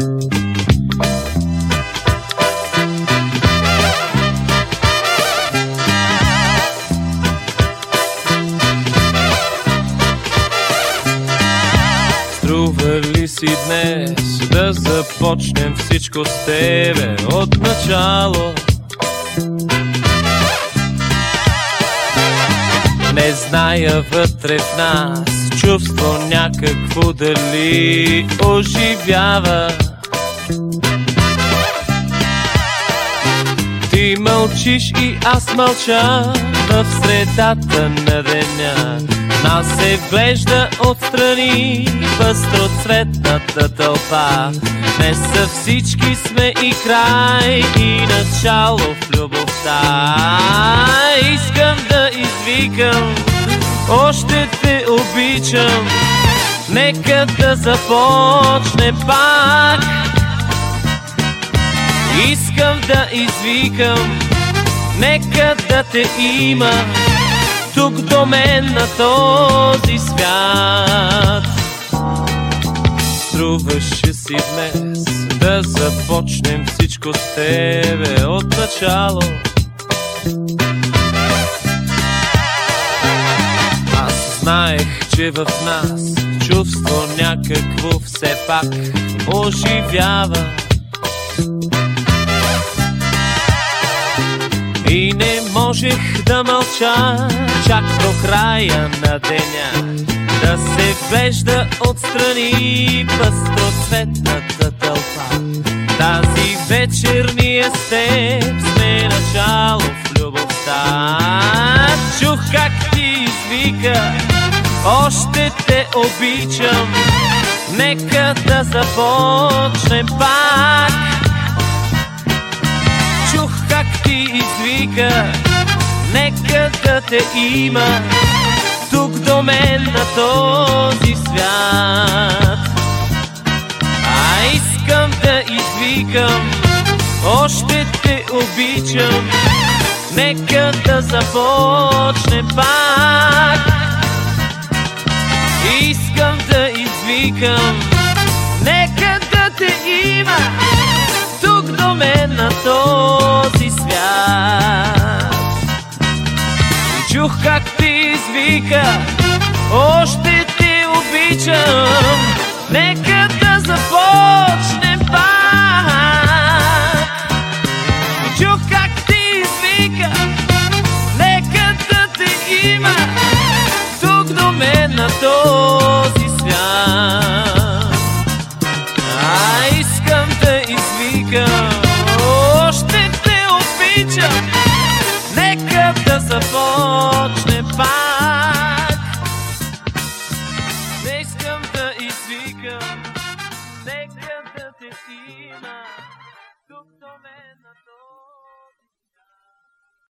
Струва ли си днес да започнем всичко с тебе от начало? Не зная вътре в нас чувство някакво дали оживява. Ти мълчиш и аз мълча в средата на деня. Нас се вглежда отстрани пъстроцветната тълпа. Не са всички сме и край и начало в любовта. Искам да извикам, още те обичам. Нека да започне пак. Искам да извикам, нека да те има тук до мен на този свят. Струваше си днес да започнем всичко с тебе от начало. Аз знаех, че в нас чувство някакво все пак оживява. Можех да мълча чак до края на деня. Да се вежда отстрани пъстроцветната тълпа. Тази вечер ние с теб сме начало в любовта. Чух как ти извика, още те обичам. Нека да започнем пак. Чух как ти извика, нека да те има тук до мен на този свят. А искам да извикам, още те обичам, нека да започне пак. Искам да извикам, чух как ти извика, още те обичам, нека да започнем пак. Чух как ти извика, нека да те има тук до мен на този свят. А искам да извикам, още те обичам, да започне пак. Не искам да извикам, нека да те има тук до мен на